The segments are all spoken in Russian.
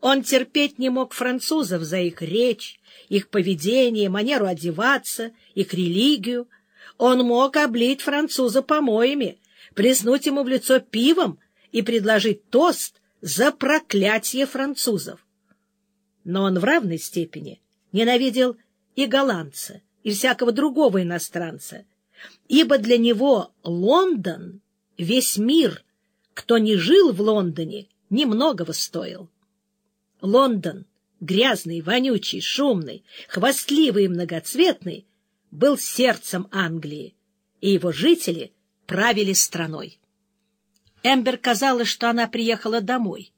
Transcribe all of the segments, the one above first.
Он терпеть не мог французов за их речь, их поведение, манеру одеваться, их религию. Он мог облить француза помоями, плеснуть ему в лицо пивом и предложить тост за проклятие французов. Но он в равной степени ненавидел и голландца, и всякого другого иностранца, ибо для него Лондон, весь мир, кто не жил в Лондоне, немногого стоил. Лондон, грязный, вонючий, шумный, хвастливый и многоцветный, был сердцем Англии, и его жители правили страной. Эмбер казалось, что она приехала домой,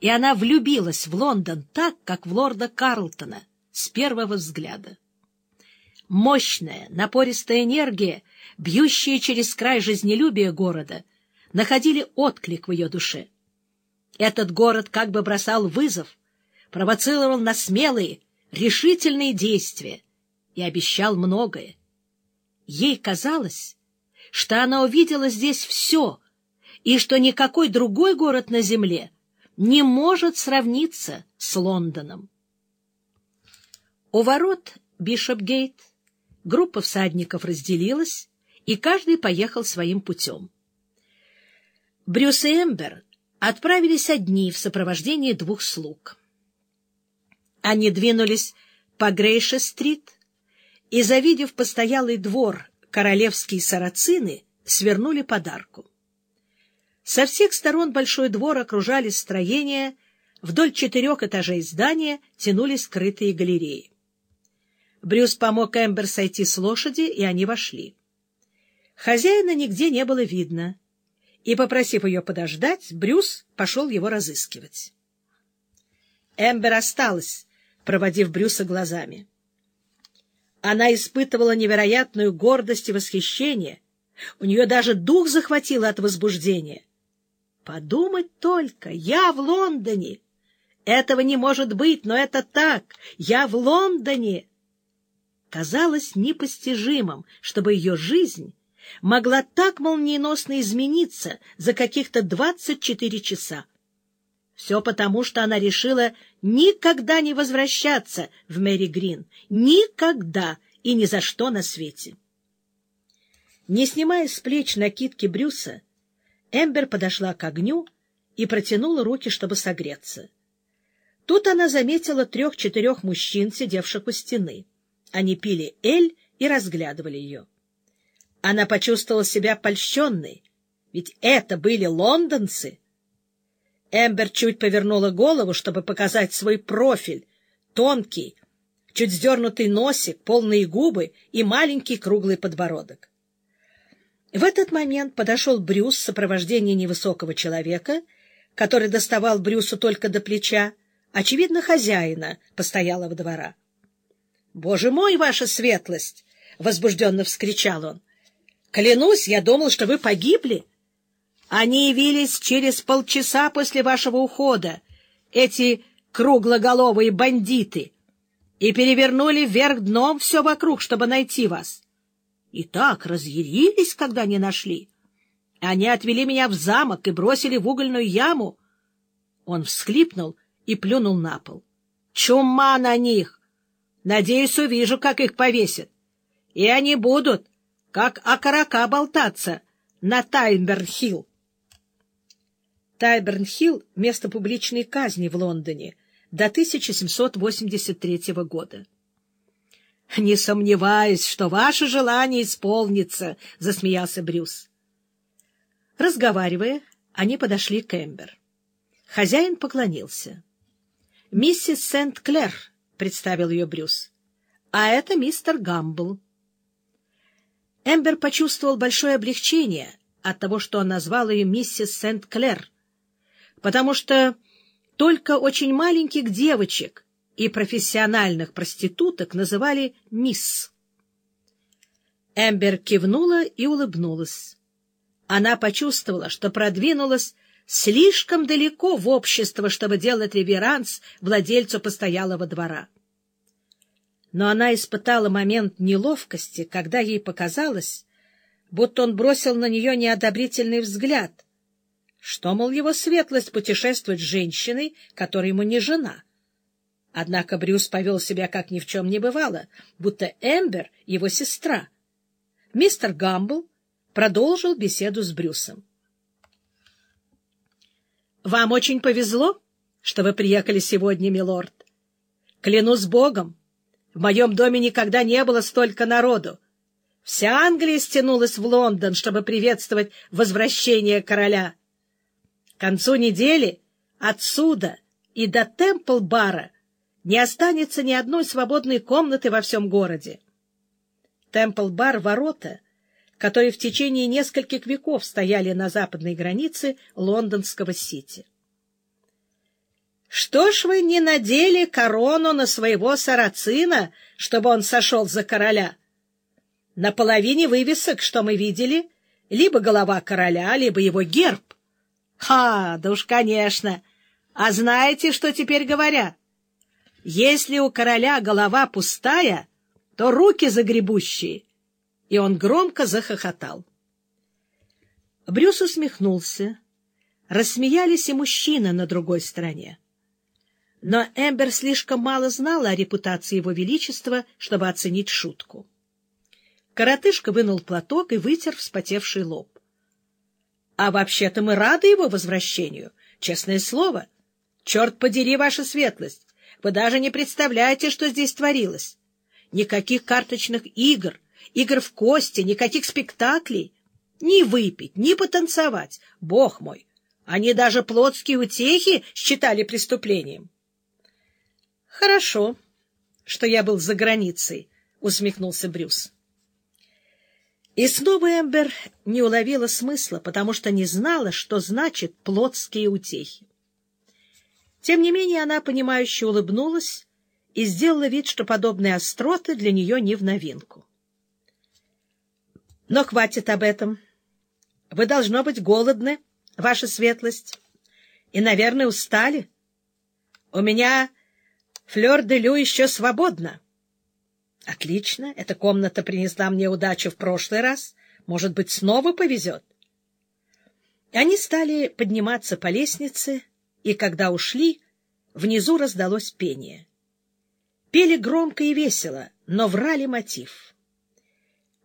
и она влюбилась в Лондон так, как в лорда Карлтона с первого взгляда. Мощная, напористая энергия, бьющая через край жизнелюбия города, находили отклик в ее душе. Этот город как бы бросал вызов, провоцировал на смелые, решительные действия и обещал многое. Ей казалось, что она увидела здесь все, и что никакой другой город на земле не может сравниться с Лондоном. У ворот Бишопгейт группа всадников разделилась, и каждый поехал своим путем. Брюс и Эмбер отправились одни в сопровождении двух слуг. Они двинулись по Грейша-стрит и, завидев постоялый двор королевские сарацины, свернули подарку. Со всех сторон большой двор окружали строения, вдоль четырех этажей здания тянулись скрытые галереи. Брюс помог Эмбер сойти с лошади, и они вошли. Хозяина нигде не было видно, и, попросив ее подождать, Брюс пошел его разыскивать. Эмбер осталась, проводив Брюса глазами. Она испытывала невероятную гордость и восхищение. У нее даже дух захватило от возбуждения. Подумать только, я в Лондоне. Этого не может быть, но это так. Я в Лондоне казалось непостижимым, чтобы ее жизнь могла так молниеносно измениться за каких-то 24 часа. Все потому, что она решила никогда не возвращаться в Мэри Грин. Никогда и ни за что на свете. Не снимая с плеч накидки Брюса, Эмбер подошла к огню и протянула руки, чтобы согреться. Тут она заметила трех-четырех мужчин, сидевших у стены. Они пили эль и разглядывали ее. Она почувствовала себя польщенной, ведь это были лондонцы. Эмбер чуть повернула голову, чтобы показать свой профиль, тонкий, чуть сдернутый носик, полные губы и маленький круглый подбородок. В этот момент подошел Брюс в сопровождении невысокого человека, который доставал Брюсу только до плеча, очевидно, хозяина постоялого двора. Боже мой, ваша светлость! — возбужденно вскричал он. — Клянусь, я думал, что вы погибли. Они явились через полчаса после вашего ухода, эти круглоголовые бандиты, и перевернули вверх дном все вокруг, чтобы найти вас. И так разъярились, когда не нашли. Они отвели меня в замок и бросили в угольную яму. Он всхлипнул и плюнул на пол. Чума на них! Надеюсь, увижу, как их повесят. И они будут, как окорока, болтаться на Тайберн-Хилл. Тайберн-Хилл — место публичной казни в Лондоне до 1783 года. — Не сомневаюсь, что ваше желание исполнится, — засмеялся Брюс. Разговаривая, они подошли к Эмбер. Хозяин поклонился. — Миссис Сент-Клер, — представил ее Брюс. — А это мистер Гамбл. Эмбер почувствовал большое облегчение от того, что он назвал ее миссис Сент-Клер, потому что только очень маленьких девочек и профессиональных проституток называли мисс. Эмбер кивнула и улыбнулась. Она почувствовала, что продвинулась слишком далеко в общество, чтобы делать реверанс владельцу постоялого двора. Но она испытала момент неловкости, когда ей показалось, будто он бросил на нее неодобрительный взгляд, что, мол, его светлость путешествует с женщиной, которая ему не жена. Однако Брюс повел себя, как ни в чем не бывало, будто Эмбер — его сестра. Мистер Гамбл продолжил беседу с Брюсом. — Вам очень повезло, что вы приехали сегодня, милорд. Клянусь богом, в моем доме никогда не было столько народу. Вся Англия стянулась в Лондон, чтобы приветствовать возвращение короля. К концу недели отсюда и до Темпл-бара не останется ни одной свободной комнаты во всем городе. Темпл-бар — ворота, которые в течение нескольких веков стояли на западной границе лондонского Сити. Что ж вы не надели корону на своего сарацина, чтобы он сошел за короля? На половине вывесок, что мы видели, либо голова короля, либо его герб. Ха, да уж, конечно. А знаете, что теперь говорят? Если у короля голова пустая, то руки загребущие. И он громко захохотал. Брюс усмехнулся. Рассмеялись и мужчины на другой стороне. Но Эмбер слишком мало знала о репутации его величества, чтобы оценить шутку. Коротышка вынул платок и вытер вспотевший лоб. — А вообще-то мы рады его возвращению, честное слово. Черт подери, ваша светлость! Вы даже не представляете, что здесь творилось. Никаких карточных игр, игр в кости, никаких спектаклей. Ни выпить, ни потанцевать. Бог мой! Они даже плотские утехи считали преступлением. — Хорошо, что я был за границей, — усмехнулся Брюс. И снова Эмбер не уловила смысла, потому что не знала, что значит плотские утехи. Тем не менее она, понимающе улыбнулась и сделала вид, что подобные остроты для нее не в новинку. Но хватит об этом. Вы, должно быть, голодны, ваша светлость, и, наверное, устали. У меня флёр-де-лю еще свободна. Отлично, эта комната принесла мне удачу в прошлый раз. Может быть, снова повезет. Они стали подниматься по лестнице, и когда ушли, внизу раздалось пение. Пели громко и весело, но врали мотив.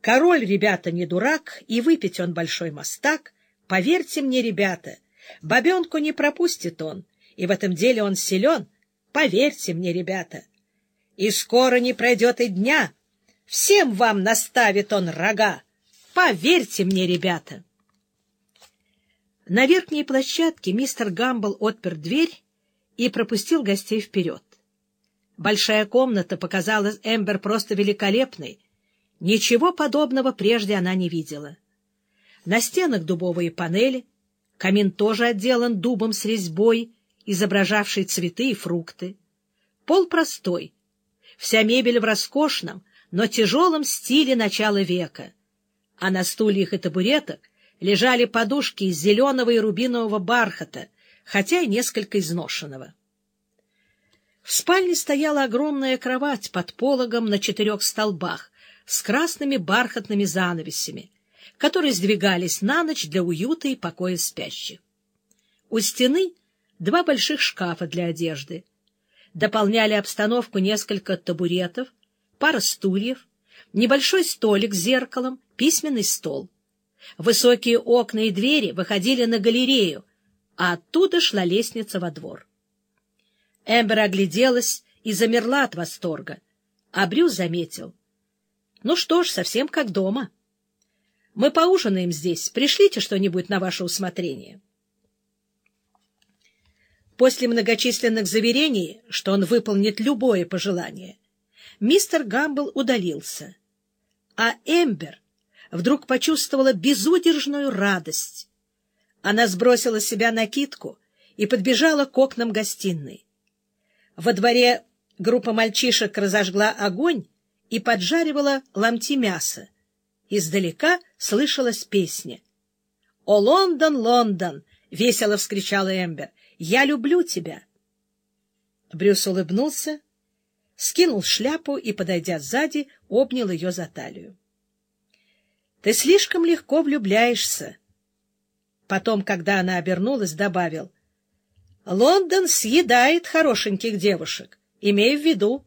Король, ребята, не дурак, и выпить он большой мастак. Поверьте мне, ребята, бабенку не пропустит он, и в этом деле он силен. Поверьте мне, ребята. И скоро не пройдет и дня. Всем вам наставит он рога. Поверьте мне, ребята. На верхней площадке мистер Гамбл отпер дверь и пропустил гостей вперед. Большая комната показалась Эмбер просто великолепной. Ничего подобного прежде она не видела. На стенах дубовые панели, камин тоже отделан дубом с резьбой, изображавшей цветы и фрукты. Пол простой, вся мебель в роскошном, но тяжелом стиле начала века, а на стульях и табуретах лежали подушки из зеленого и рубинового бархата, хотя и несколько изношенного. В спальне стояла огромная кровать под пологом на четырех столбах с красными бархатными занавесями, которые сдвигались на ночь для уюта и покоя спящих. У стены два больших шкафа для одежды. Дополняли обстановку несколько табуретов, пара стульев, небольшой столик с зеркалом, письменный стол. Высокие окна и двери выходили на галерею, а оттуда шла лестница во двор. Эмбер огляделась и замерла от восторга, а Брюс заметил. — Ну что ж, совсем как дома. Мы поужинаем здесь, пришлите что-нибудь на ваше усмотрение. После многочисленных заверений, что он выполнит любое пожелание, мистер Гамбл удалился, а Эмбер вдруг почувствовала безудержную радость. Она сбросила с себя накидку и подбежала к окнам гостиной. Во дворе группа мальчишек разожгла огонь и поджаривала ломти мяса. Издалека слышалась песня. — О, Лондон, Лондон! — весело вскричала Эмбер. — Я люблю тебя! Брюс улыбнулся, скинул шляпу и, подойдя сзади, обнял ее за талию. — Ты слишком легко влюбляешься. Потом, когда она обернулась, добавил. — Лондон съедает хорошеньких девушек. Имей в виду.